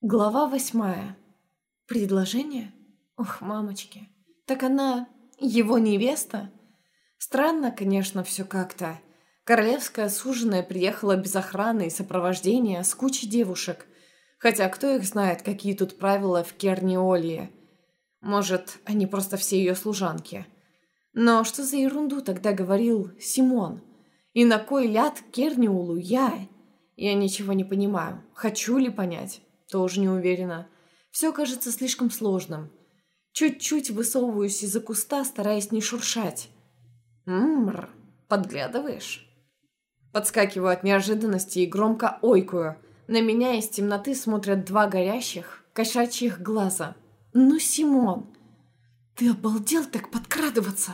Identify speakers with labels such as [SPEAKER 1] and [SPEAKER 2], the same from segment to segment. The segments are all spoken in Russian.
[SPEAKER 1] Глава восьмая. Предложение? Ох, мамочки. Так она его невеста? Странно, конечно, все как-то. Королевская суженая приехала без охраны и сопровождения с кучей девушек. Хотя кто их знает, какие тут правила в Керниолии. Может, они просто все ее служанки. Но что за ерунду тогда говорил Симон? И на кой ляд Керниулу я? Я ничего не понимаю. Хочу ли понять? Тоже не уверена. Все кажется слишком сложным. Чуть-чуть высовываюсь из-за куста, стараясь не шуршать. «Ммр, подглядываешь?» Подскакиваю от неожиданности и громко ойкую. На меня из темноты смотрят два горящих, кошачьих глаза. «Ну, Симон, ты обалдел так подкрадываться?»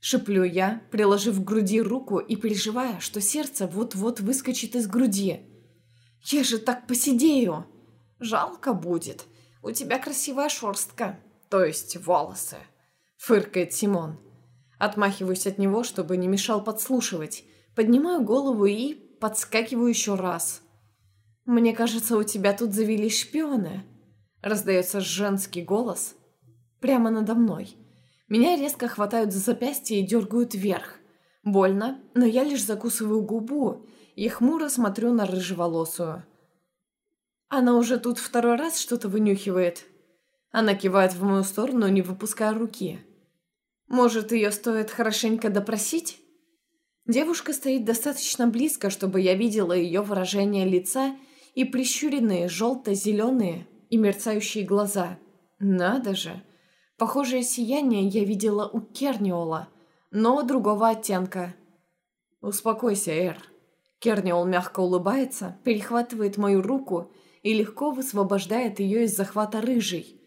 [SPEAKER 1] Шеплю я, приложив к груди руку и переживая, что сердце вот-вот выскочит из груди. «Я же так посидею!» Жалко будет. У тебя красивая шерстка, то есть волосы. Фыркает Симон. Отмахиваюсь от него, чтобы не мешал подслушивать. Поднимаю голову и подскакиваю еще раз. «Мне кажется, у тебя тут завелись шпионы», — раздается женский голос прямо надо мной. Меня резко хватают за запястье и дергают вверх. Больно, но я лишь закусываю губу и хмуро смотрю на рыжеволосую. Она уже тут второй раз что-то вынюхивает. Она кивает в мою сторону, не выпуская руки. Может, ее стоит хорошенько допросить? Девушка стоит достаточно близко, чтобы я видела ее выражение лица и прищуренные желто-зеленые и мерцающие глаза. Надо же! Похожее сияние я видела у Керниола, но другого оттенка. «Успокойся, Эр». Керниол мягко улыбается, перехватывает мою руку и легко высвобождает ее из захвата рыжий.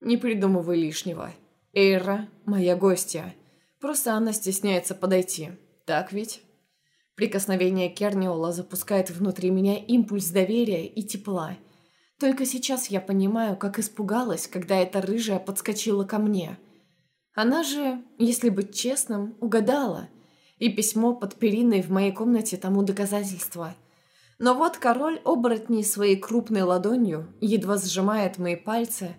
[SPEAKER 1] Не придумывай лишнего. Эйра – моя гостья. Просто она стесняется подойти. Так ведь? Прикосновение Керниола запускает внутри меня импульс доверия и тепла. Только сейчас я понимаю, как испугалась, когда эта рыжая подскочила ко мне. Она же, если быть честным, угадала. И письмо под периной в моей комнате тому доказательство – но вот король оборотней своей крупной ладонью едва сжимает мои пальцы,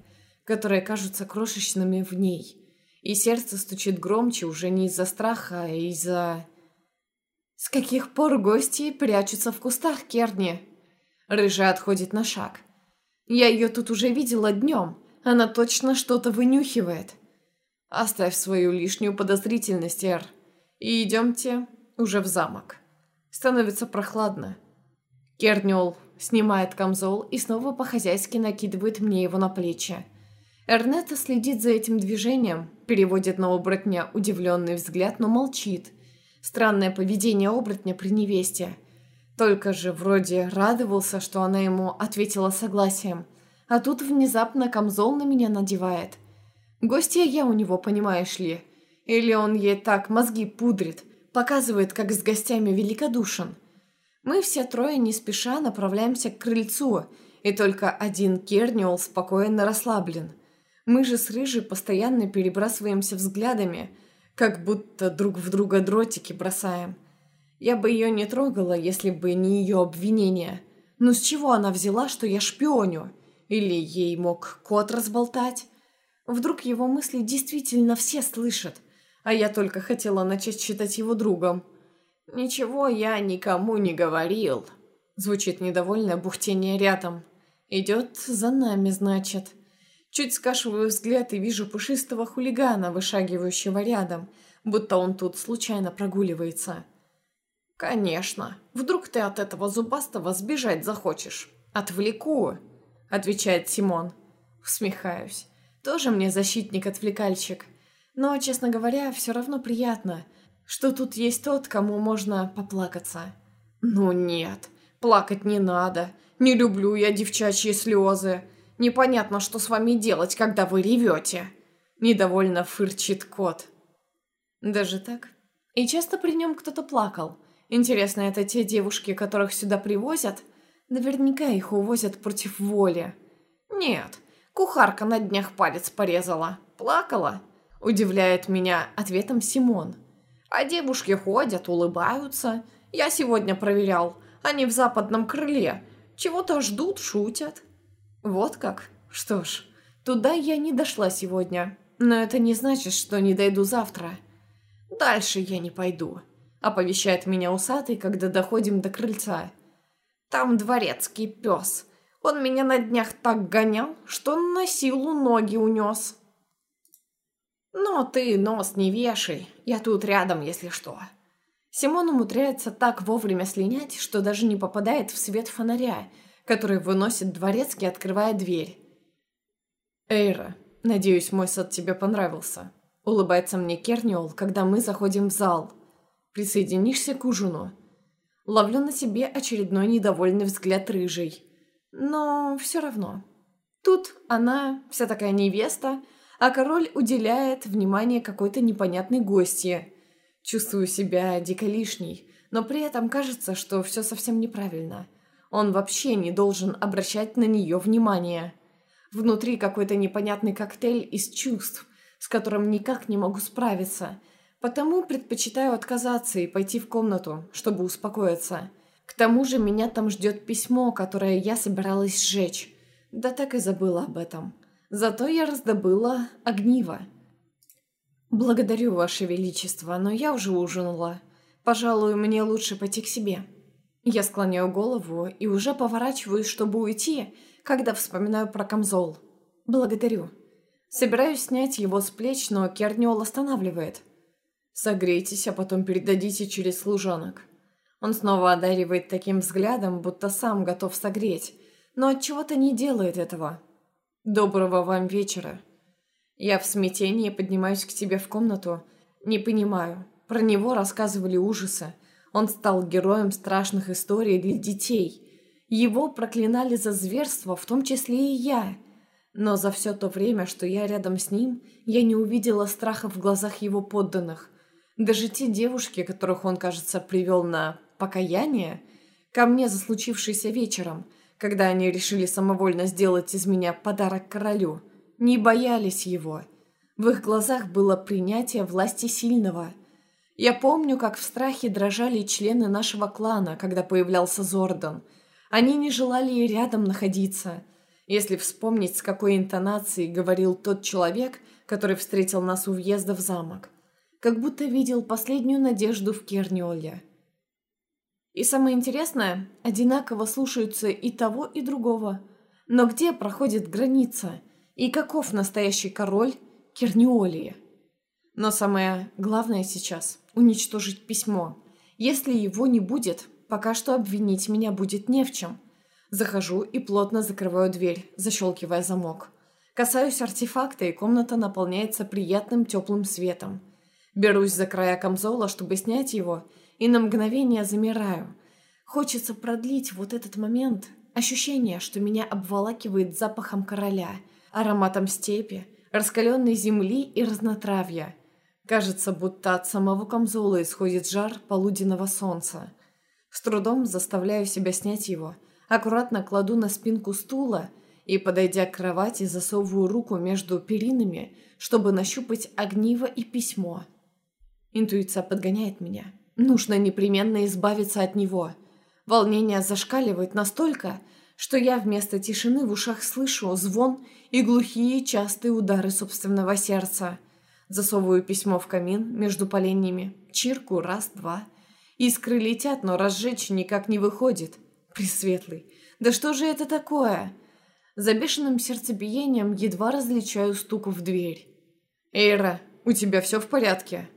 [SPEAKER 1] которые кажутся крошечными в ней. И сердце стучит громче уже не из-за страха, а из-за... С каких пор гости прячутся в кустах Керни? Рыжая отходит на шаг. Я ее тут уже видела днем. Она точно что-то вынюхивает. Оставь свою лишнюю подозрительность, Эр. И идемте уже в замок. Становится прохладно. Кернюл снимает камзол и снова по-хозяйски накидывает мне его на плечи. Эрнета следит за этим движением, переводит на оборотня удивленный взгляд, но молчит. Странное поведение оборотня при невесте. Только же вроде радовался, что она ему ответила согласием, а тут внезапно камзол на меня надевает. Гостья я у него, понимаешь ли? Или он ей так мозги пудрит, показывает, как с гостями великодушен. Мы все трое не спеша направляемся к крыльцу, и только один Керниол спокойно расслаблен. Мы же с Рыжей постоянно перебрасываемся взглядами, как будто друг в друга дротики бросаем. Я бы ее не трогала, если бы не ее обвинение. Но с чего она взяла, что я шпионю? Или ей мог кот разболтать? Вдруг его мысли действительно все слышат, а я только хотела начать считать его другом. «Ничего я никому не говорил», — звучит недовольное бухтение рядом. «Идет за нами, значит». Чуть скашиваю взгляд и вижу пушистого хулигана, вышагивающего рядом, будто он тут случайно прогуливается. «Конечно. Вдруг ты от этого зубастого сбежать захочешь? Отвлеку», — отвечает Симон. Усмехаюсь. Тоже мне защитник-отвлекальщик. Но, честно говоря, все равно приятно — что тут есть тот, кому можно поплакаться. Ну нет, плакать не надо. Не люблю я девчачьи слезы. Непонятно, что с вами делать, когда вы ревете. Недовольно фырчит кот. Даже так? И часто при нем кто-то плакал. Интересно, это те девушки, которых сюда привозят? Наверняка их увозят против воли. Нет, кухарка на днях палец порезала. Плакала? Удивляет меня ответом Симон. А девушки ходят, улыбаются. Я сегодня проверял. Они в западном крыле. Чего-то ждут, шутят. Вот как? Что ж, туда я не дошла сегодня, но это не значит, что не дойду завтра. Дальше я не пойду, оповещает меня усатый, когда доходим до крыльца. Там дворецкий пес. Он меня на днях так гонял, что на силу ноги унес. Но ты нос не вешай, я тут рядом, если что. Симон умудряется так вовремя слинять, что даже не попадает в свет фонаря, который выносит дворецкий, открывая дверь. «Эйра, надеюсь, мой сад тебе понравился», — улыбается мне Керниол, когда мы заходим в зал. «Присоединишься к ужину?» Ловлю на себе очередной недовольный взгляд рыжий. Но все равно. Тут она, вся такая невеста, а король уделяет внимание какой-то непонятной гостье. Чувствую себя дико лишней, но при этом кажется, что все совсем неправильно. Он вообще не должен обращать на нее внимание. Внутри какой-то непонятный коктейль из чувств, с которым никак не могу справиться. Потому предпочитаю отказаться и пойти в комнату, чтобы успокоиться. К тому же меня там ждет письмо, которое я собиралась сжечь. Да так и забыла об этом. Зато я раздобыла огниво. «Благодарю, Ваше Величество, но я уже ужинала. Пожалуй, мне лучше пойти к себе». Я склоняю голову и уже поворачиваюсь, чтобы уйти, когда вспоминаю про камзол. «Благодарю». Собираюсь снять его с плеч, но Керниол останавливает. «Согрейтесь, а потом передадите через служанок». Он снова одаривает таким взглядом, будто сам готов согреть, но от чего то не делает этого. «Доброго вам вечера». Я в смятении поднимаюсь к тебе в комнату. Не понимаю. Про него рассказывали ужасы. Он стал героем страшных историй для детей. Его проклинали за зверство, в том числе и я. Но за все то время, что я рядом с ним, я не увидела страха в глазах его подданных. Даже те девушки, которых он, кажется, привел на покаяние, ко мне за случившееся вечером, когда они решили самовольно сделать из меня подарок королю – не боялись его. В их глазах было принятие власти сильного. Я помню, как в страхе дрожали члены нашего клана, когда появлялся Зордан. Они не желали и рядом находиться. Если вспомнить, с какой интонацией говорил тот человек, который встретил нас у въезда в замок. Как будто видел последнюю надежду в Керниоле. И самое интересное, одинаково слушаются и того, и другого. Но где проходит граница – и каков настоящий король Керниолии. Но самое главное сейчас – уничтожить письмо. Если его не будет, пока что обвинить меня будет не в чем. Захожу и плотно закрываю дверь, защелкивая замок. Касаюсь артефакта, и комната наполняется приятным теплым светом. Берусь за края камзола, чтобы снять его, и на мгновение замираю. Хочется продлить вот этот момент, ощущение, что меня обволакивает запахом короля – ароматом степи, раскаленной земли и разнотравья. Кажется, будто от самого камзола исходит жар полуденного солнца. С трудом заставляю себя снять его, аккуратно кладу на спинку стула и, подойдя к кровати, засовываю руку между перинами, чтобы нащупать огниво и письмо. Интуиция подгоняет меня. Нужно непременно избавиться от него. Волнение зашкаливает настолько, что я вместо тишины в ушах слышу звон и глухие частые удары собственного сердца. Засовываю письмо в камин между поленьями. Чирку раз-два. Искры летят, но разжечь никак не выходит. Пресветлый. Да что же это такое? За бешеным сердцебиением едва различаю стук в дверь. «Эйра, у тебя все в порядке?»